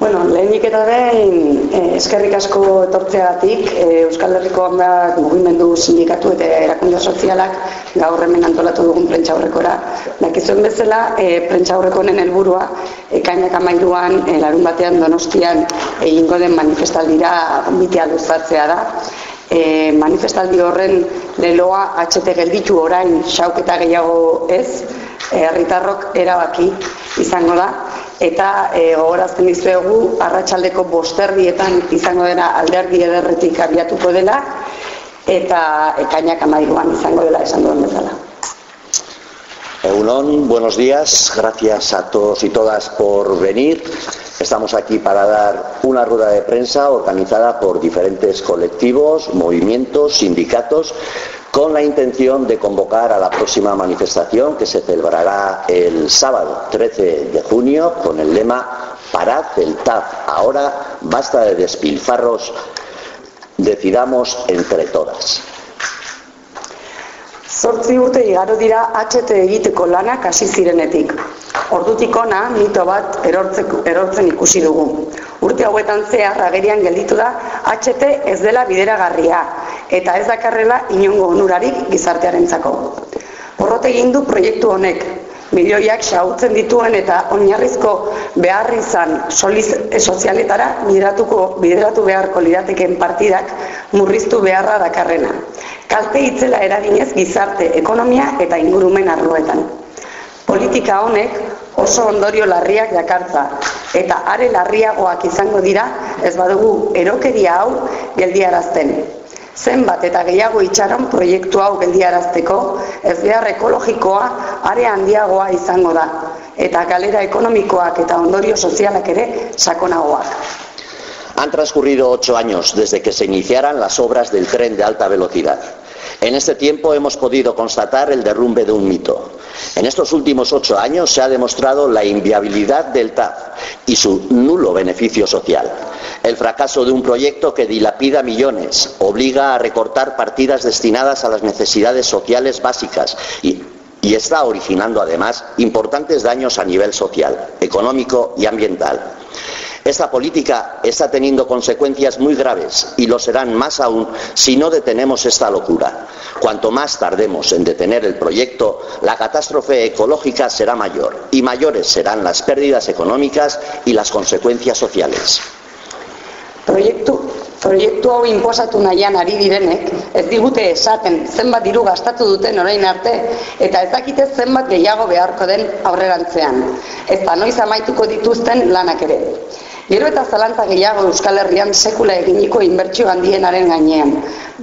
Bueno, lehenik eta behin eh, eskerrik asko etortzeagatik eh, Euskal Herriko handak mugimendu sindikatu eta erakunde sozialak gaur hemen antolatu dugun prentxaurrekora. Dakizuen bezala, eh, prentxaurreko honen helburua ekainak amairuan, eh, larun batean donostian egingo den manifestaldira bitea luzatzea da. E, manifestaldi horren leloa HT gelditu orain xauketa gehiago ez, herritarrok erabaki izango da eta e, gogorazten dizuegu arratsaldeko bosterdietan izango dena alderdi ederretik abiatuko dela eta ekainak amairuan izango dela esan duen bezala. Egunon, buenos días, gracias a todos y todas por venir. Estamos aquí para dar una rueda de prensa organizada por diferentes colectivos, movimientos, sindicatos, con la intención de convocar a la próxima manifestación que se celebrará el sábado 13 de junio con el lema Parad el TAF ahora, basta de despilfarros, decidamos entre todas. Zortzi urte igaro dira HT egiteko lanak hasi zirenetik. Ordutik ona mito bat erortzen ikusi dugu. Urte hauetan zehar agerian gelditu da HT ez dela bideragarria eta ez dakarrela inongo onurarik gizartearentzako. Porrote egin du proiektu honek, milioiak xautzen dituen eta oinarrizko behar izan soliz, sozialetara bideratuko, bideratu beharko lirateken partidak murriztu beharra dakarrena. Kalte itzela eraginez gizarte, ekonomia eta ingurumen arloetan. Politika honek oso ondorio larriak dakartza eta are larriagoak izango dira ez badugu erokeria hau geldiarazten zenbat eta gehiago itxaron proiektu hau geldiarazteko, ez behar ekologikoa are handiagoa izango da, eta galera ekonomikoak eta ondorio sozialak ere sakonagoak. Han transcurrido ocho años desde que se iniciaran las obras del tren de alta velocidad. En este tiempo hemos podido constatar el derrumbe de un mito. En estos últimos ocho años se ha demostrado la inviabilidad del TAF y su nulo beneficio social. El fracaso de un proyecto que dilapida millones, obliga a recortar partidas destinadas a las necesidades sociales básicas y, está originando además importantes daños a nivel social, económico y ambiental. Esta política está teniendo consecuencias muy graves y lo serán más aún si no detenemos esta locura. Cuanto más tardemos en detener el proyecto, la catástrofe ecológica será mayor y mayores serán las pérdidas económicas y las consecuencias sociales. Proiektu, proiektu hau inposatu nahian ari direnek, ez digute esaten zenbat diru gastatu duten orain arte, eta ez dakite zenbat gehiago beharko den aurrerantzean. Ez da noiz amaituko dituzten lanak ere. Gero eta zalantza gehiago Euskal Herrian sekula eginiko inbertsio handienaren gainean.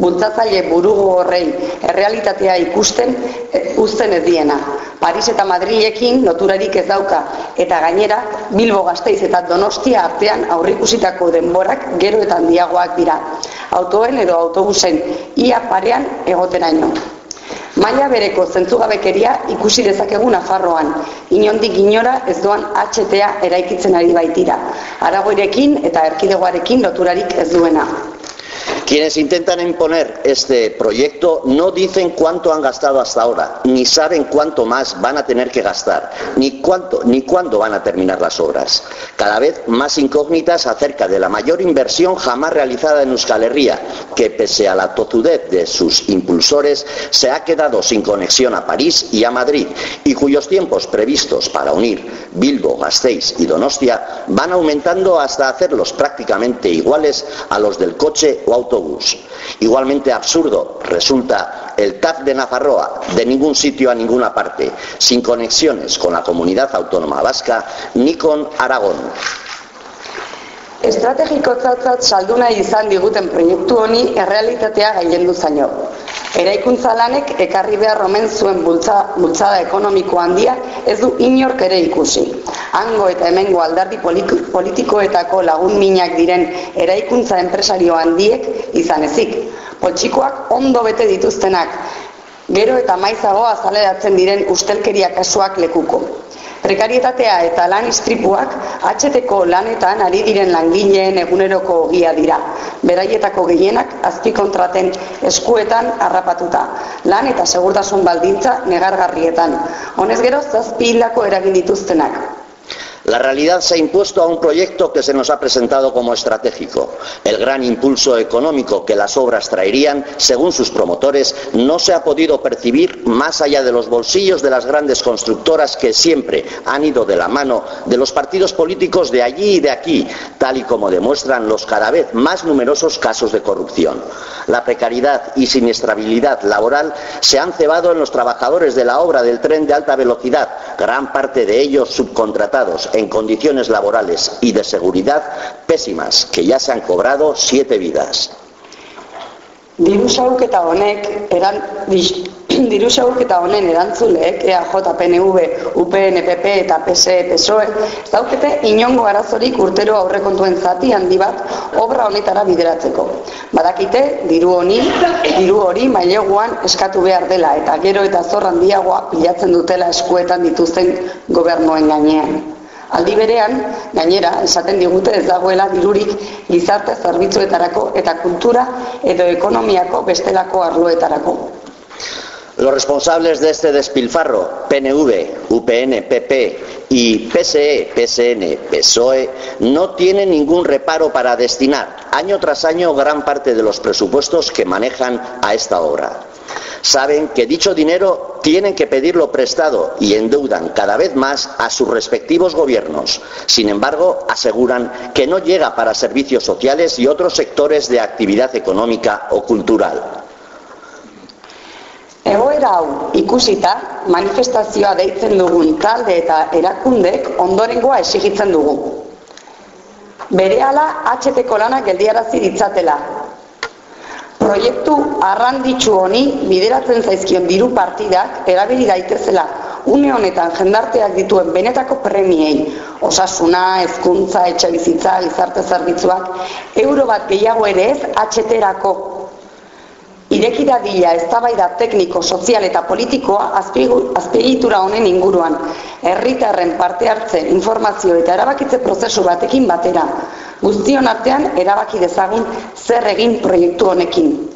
Bultzatzaile burugo horrei errealitatea ikusten e, uzten ez diena. Paris eta Madrilekin noturarik ez dauka eta gainera Bilbo Gasteiz eta Donostia artean aurrikusitako denborak gero eta handiagoak dira. Autoen edo autobusen ia parean egoteraino. Maila bereko zentzugabekeria ikusi dezakegu Nafarroan. Inondik inora ez doan HTA eraikitzen ari baitira. Aragoirekin eta erkidegoarekin loturarik ez duena. Quienes intentan imponer este proyecto no dicen cuánto han gastado hasta ahora, ni saben cuánto más van a tener que gastar, ni cuánto ni cuándo van a terminar las obras. Cada vez más incógnitas acerca de la mayor inversión jamás realizada en Euskal Herria, que pese a la tozudez de sus impulsores se ha quedado sin conexión a París y a Madrid y cuyos tiempos previstos para unir Bilbo, Gasteiz y Donostia van aumentando hasta hacerlos prácticamente iguales a los del coche o autobús. Igualmente absurdo resulta el TAF de Nafarroa, de ningún sitio a ninguna parte, sin conexiones con la comunidad autónoma vasca ni con Aragón. Estrategiko zatzat salduna izan diguten proiektu honi errealitatea gailendu zaino. Eraikuntza lanek ekarri behar omen zuen bultza, bultzada ekonomiko handia ez du inork ere ikusi. Hango eta hemengo aldardi politikoetako lagun minak diren eraikuntza enpresario handiek izan ezik. Poltsikoak ondo bete dituztenak, gero eta maizago azaleratzen diren ustelkeria kasuak lekuko. Prekarietatea eta lan istripuak atxeteko lanetan ari diren langileen eguneroko ogia dira. Beraietako gehienak azpikontraten eskuetan harrapatuta. Lan eta segurtasun baldintza negargarrietan. Honez gero zazpi hildako eragin dituztenak. La realidad se ha impuesto a un proyecto que se nos ha presentado como estratégico. El gran impulso económico que las obras traerían, según sus promotores, no se ha podido percibir más allá de los bolsillos de las grandes constructoras que siempre han ido de la mano de los partidos políticos de allí y de aquí, tal y como demuestran los cada vez más numerosos casos de corrupción. La precariedad y siniestrabilidad laboral se han cebado en los trabajadores de la obra del tren de alta velocidad, gran parte de ellos subcontratados en condiciones laborales y de seguridad pésimas, que ya se han cobrado siete vidas. Diru xauketa honek eran diru xauketa honen erantzuleek EAJ, PNV, UPN, PP eta PSE, PSOE daukete inongo arazorik urtero aurrekontuen zati handi bat obra honetara bideratzeko. Badakite diru honi, diru hori maileguan eskatu behar dela eta gero eta zor handiagoa pilatzen dutela eskuetan dituzten gobernuen gainean. Aldi berean, gainera, esaten digute ez dagoela dirurik gizarte zerbitzuetarako eta kultura edo ekonomiako bestelako arloetarako. Los responsables de este despilfarro, PNV, UPN, PP y PSE, PSN, PSOE, no tienen ningún reparo para destinar año tras año gran parte de los presupuestos que manejan a esta obra saben que dicho dinero tienen que pedirlo prestado y endeudan cada vez más a sus respectivos gobiernos. Sin embargo, aseguran que no llega para servicios sociales y otros sectores de actividad económica o cultural. Egoera hau ikusita, manifestazioa deitzen dugun talde eta erakundek ondorengoa esigitzen dugu. Berehala HT-ko lanak geldiarazi ditzatela, proiektu arranditsu honi bideratzen zaizkion diru partidak erabili daitezela. Une honetan jendarteak dituen benetako premiei, osasuna, hezkuntza, etxe bizitza, gizarte zerbitzuak, euro bat gehiago ere ez atxeterako. Irekida dila eztabaida tekniko, sozial eta politikoa azpiegitura honen inguruan, herritarren parte hartze, informazio eta erabakitze prozesu batekin batera, guztion artean erabaki dezagun zer egin proiektu honekin.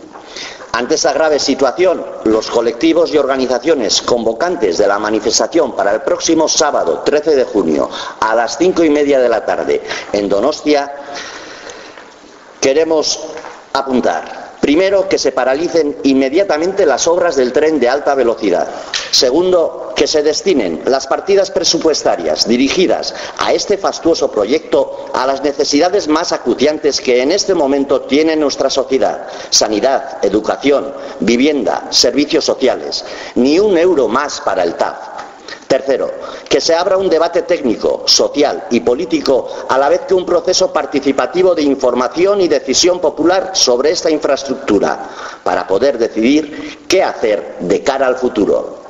Ante esa grave situación, los colectivos y organizaciones convocantes de la manifestación para el próximo sábado 13 de junio a las cinco y media de la tarde en Donostia queremos apuntar Primero, que se paralicen inmediatamente las obras del tren de alta velocidad. Segundo, que se destinen las partidas presupuestarias dirigidas a este fastuoso proyecto a las necesidades más acuciantes que en este momento tiene nuestra sociedad. Sanidad, educación, vivienda, servicios sociales. Ni un euro más para el TAF. Tercero, que se abra un debate técnico, social y político a la vez que un proceso participativo de información y decisión popular sobre esta infraestructura para poder decidir qué hacer de cara al futuro.